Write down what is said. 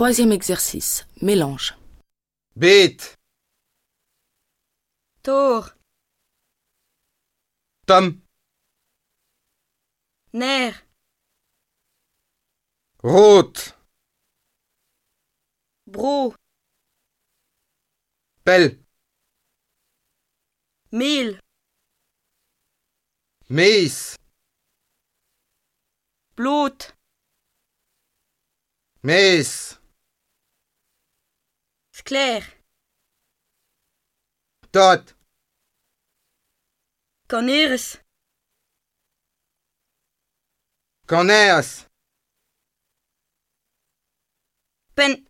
Troisième exercice. Mélange. Beet, Toor, tom, neer, rood, bro, pel, meel, mees, bloed, mees, skleer, tot, kaneres, kaneas, pen,